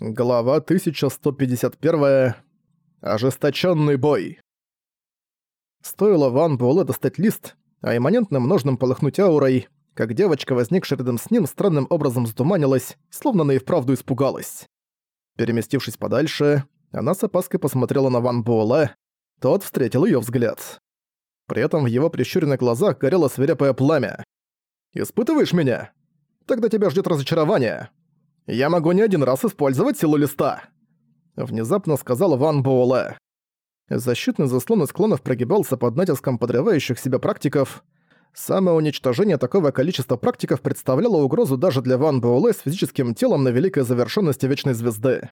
Глава 1151. Ожесточенный бой. Стоило Ван Буэлэ достать лист, а имманентным ножным полыхнуть аурой, как девочка, возникшая рядом с ним, странным образом затуманилась, словно она и вправду испугалась. Переместившись подальше, она с опаской посмотрела на Ван Буэлэ, тот встретил её взгляд. При этом в его прищуренных глазах горело свирепое пламя. «Испытываешь меня? Тогда тебя ждёт разочарование», я могу не один раз использовать силу листа!» Внезапно сказал Ван Буэлэ. Защитный заслон из клонов прогибался под натиском подрывающих себя практиков. Самое уничтожение такого количества практиков представляло угрозу даже для Ван Буэлэ с физическим телом на великой завершенности Вечной Звезды.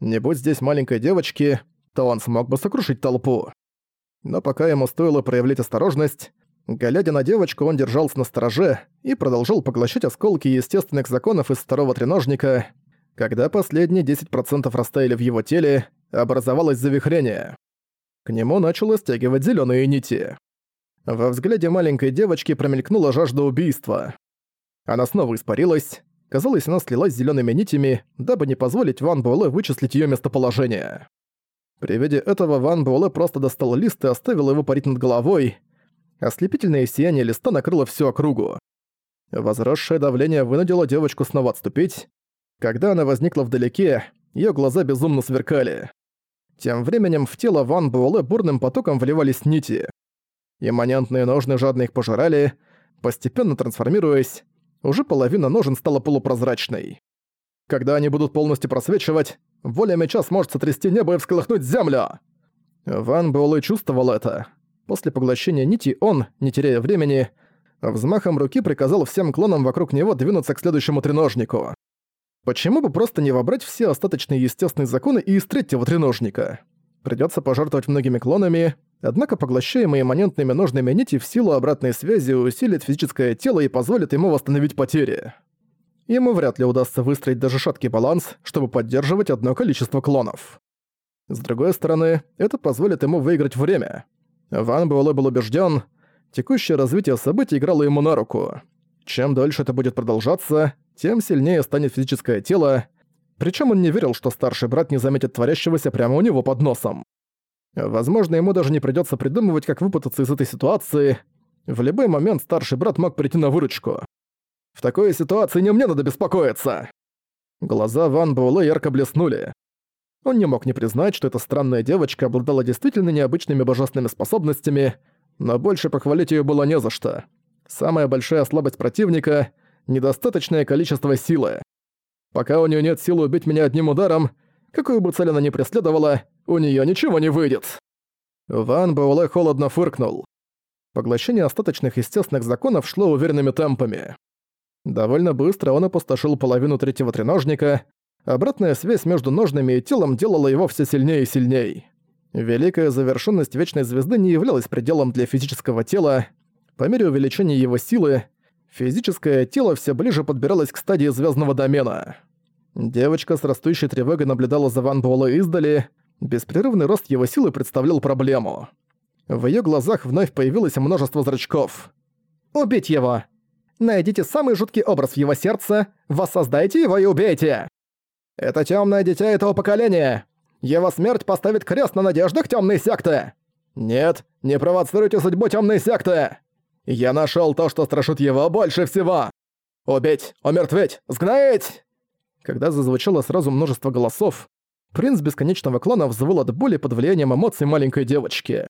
Не будь здесь маленькой девочки, то он смог бы сокрушить толпу. Но пока ему стоило проявлять осторожность, Глядя на девочку, он держался на стороже и продолжал поглощать осколки естественных законов из второго треножника. Когда последние 10% растаяли в его теле, образовалось завихрение. К нему начало стягивать зеленые нити. Во взгляде маленькой девочки промелькнула жажда убийства. Она снова испарилась. Казалось, она слилась с зелеными нитями, дабы не позволить Ван Буэлэ вычислить ее местоположение. При виде этого Ван Буэлэ просто достал лист и оставил его парить над головой, Ослепительное сияние листа накрыло всю округу. Возросшее давление вынудило девочку снова отступить. Когда она возникла вдалеке, её глаза безумно сверкали. Тем временем в тело Ван Буэлэ бурным потоком вливались нити. Имманентные ножны жадно их пожирали, постепенно трансформируясь, уже половина ножен стала полупрозрачной. Когда они будут полностью просвечивать, воля меча сможет сотрясти небо и всколыхнуть землю. Ван Буэлэ чувствовал это. После поглощения нити он, не теряя времени, взмахом руки приказал всем клонам вокруг него двинуться к следующему треножнику. Почему бы просто не вобрать все остаточные естественные законы и из третьего треножника? Придётся пожертвовать многими клонами, однако поглощаемые имманентными ножными нити в силу обратной связи усилит физическое тело и позволит ему восстановить потери. Ему вряд ли удастся выстроить даже шаткий баланс, чтобы поддерживать одно количество клонов. С другой стороны, это позволит ему выиграть время — Ван Буэлэ был убежден, текущее развитие событий играло ему на руку. Чем дольше это будет продолжаться, тем сильнее станет физическое тело, причем он не верил, что старший брат не заметит творящегося прямо у него под носом. Возможно, ему даже не придется придумывать, как выпутаться из этой ситуации. В любой момент старший брат мог прийти на выручку. В такой ситуации не мне надо беспокоиться. Глаза Ван Буэлэ ярко блеснули. Он не мог не признать, что эта странная девочка обладала действительно необычными божественными способностями, но больше похвалить её было не за что. Самая большая слабость противника — недостаточное количество силы. Пока у неё нет силы убить меня одним ударом, какую бы цель она ни преследовала, у неё ничего не выйдет. Ван Буэлэ холодно фыркнул. Поглощение остаточных естественных законов шло уверенными темпами. Довольно быстро он опустошил половину третьего треножника, Обратная связь между ножными и телом делала его все сильнее и сильнее. Великая завершенность Вечной Звезды не являлась пределом для физического тела. По мере увеличения его силы, физическое тело все ближе подбиралось к стадии звездного домена. Девочка с растущей тревогой наблюдала за Ван Буэлэ издали. Беспрерывный рост его силы представлял проблему. В ее глазах вновь появилось множество зрачков. «Убить его! Найдите самый жуткий образ в его сердце, воссоздайте его и убейте!» Это темное дитя этого поколения! Его смерть поставит крест на надеждах темной секты! Нет, не провоцируйте судьбу темной секты! Я нашел то, что страшит его больше всего! Убить, умертветь, сгноить!» Когда зазвучало сразу множество голосов, принц Бесконечного Клана взвыл от боли под влиянием эмоций маленькой девочки.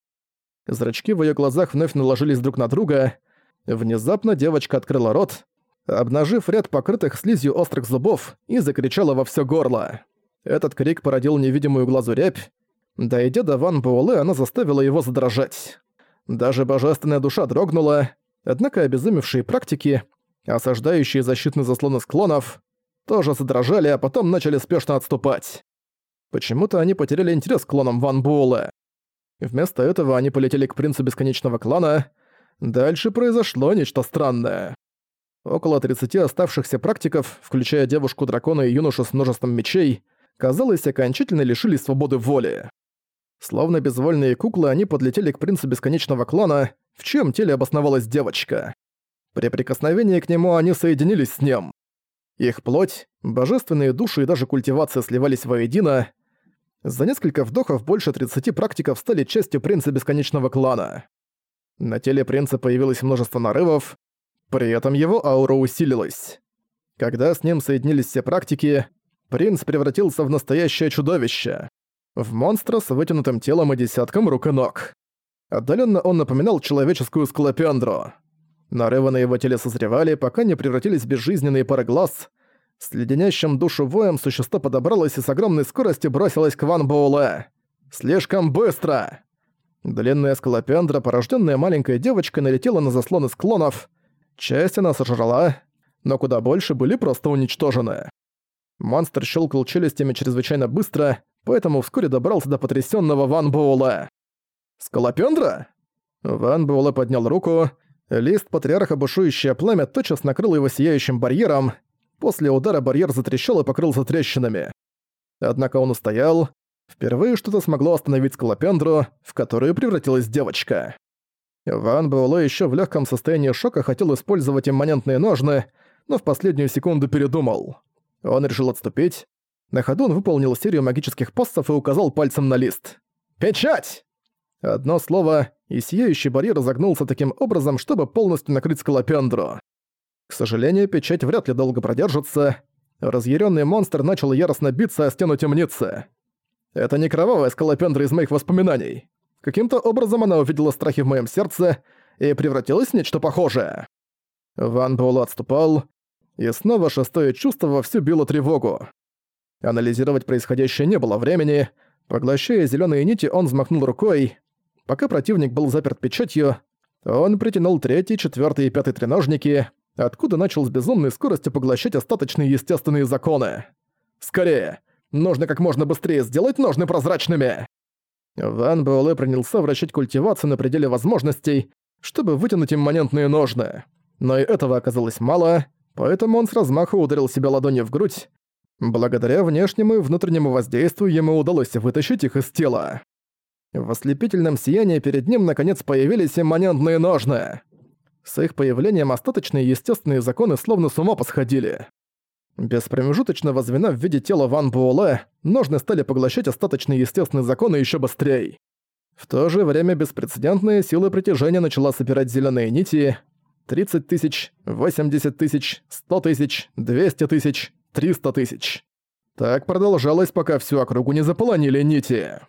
Зрачки в ее глазах вновь наложились друг на друга. Внезапно девочка открыла рот, обнажив ряд покрытых слизью острых зубов, и закричала во всё горло. Этот крик породил невидимую глазу рябь. Дойдя до Ван Буэлэ, она заставила его задрожать. Даже божественная душа дрогнула, однако обезумевшие практики, осаждающие защитный заслон склонов, тоже задрожали, а потом начали спешно отступать. Почему-то они потеряли интерес к клонам Ван Буэлэ. Вместо этого они полетели к принцу Бесконечного Клана. Дальше произошло нечто странное. Около 30 оставшихся практиков, включая девушку-дракона и юношу с множеством мечей, казалось, окончательно лишились свободы воли. Словно безвольные куклы, они подлетели к принцу Бесконечного Клана, в чьем теле обосновалась девочка. При прикосновении к нему они соединились с ним. Их плоть, божественные души и даже культивация сливались воедино. За несколько вдохов больше 30 практиков стали частью принца Бесконечного Клана. На теле принца появилось множество нарывов, при этом его аура усилилась. Когда с ним соединились все практики, принц превратился в настоящее чудовище. В монстра с вытянутым телом и десятком рук и ног. Отдаленно он напоминал человеческую скалопендру. Нарывы на его теле созревали, пока не превратились в безжизненные пары глаз. С леденящим душу воем существо подобралось и с огромной скоростью бросилось к Ван Боуле. «Слишком быстро!» Длинная скалопендра, порожденная маленькой девочкой, налетела на заслоны склонов. Часть она сожрала, но куда больше были просто уничтожены. Монстр щелкал челюстями чрезвычайно быстро, поэтому вскоре добрался до потрясенного Ван Боула. «Скалопендра?» Ван Буэлэ поднял руку. Лист патриарха бушующее пламя тотчас накрыл его сияющим барьером. После удара барьер затрещал и покрылся трещинами. Однако он устоял. Впервые что-то смогло остановить скалопендру, в которую превратилась девочка. Ван Буэлэ еще в легком состоянии шока хотел использовать имманентные ножны, но в последнюю секунду передумал. Он решил отступить. На ходу он выполнил серию магических постов и указал пальцем на лист. «Печать!» Одно слово, и сияющий барьер разогнулся таким образом, чтобы полностью накрыть скалопендру. К сожалению, печать вряд ли долго продержится. Разъяренный монстр начал яростно биться о стену темницы. Это не кровавая скалопендра из моих воспоминаний. Каким-то образом она увидела страхи в моем сердце и превратилась в нечто похожее. Ван Буэлло отступал, и снова шестое чувство вовсю било тревогу. Анализировать происходящее не было времени. Поглощая зеленые нити, он взмахнул рукой. Пока противник был заперт печатью, он притянул третий, четвертый и пятый треножники, откуда начал с безумной скоростью поглощать остаточные естественные законы. «Скорее! Нужно как можно быстрее сделать ножны прозрачными!» Ван Буэлэ принялся вращать культивацию на пределе возможностей, чтобы вытянуть имманентные ножны. Но и этого оказалось мало, поэтому он с размаху ударил себя ладонью в грудь. Благодаря внешнему и внутреннему воздействию ему удалось вытащить их из тела. В ослепительном сиянии перед ним наконец появились имманентные ножны. С их появлением остаточные естественные законы словно с ума посходили. Без промежуточного звена в виде тела Ван Буэлэ ножны стали поглощать остаточные естественные законы еще быстрее. В то же время беспрецедентная сила притяжения начала собирать зеленые нити. 30 тысяч, 80 тысяч, 100 тысяч, 200 тысяч, 300 тысяч. Так продолжалось, пока всю округу не заполонили нити.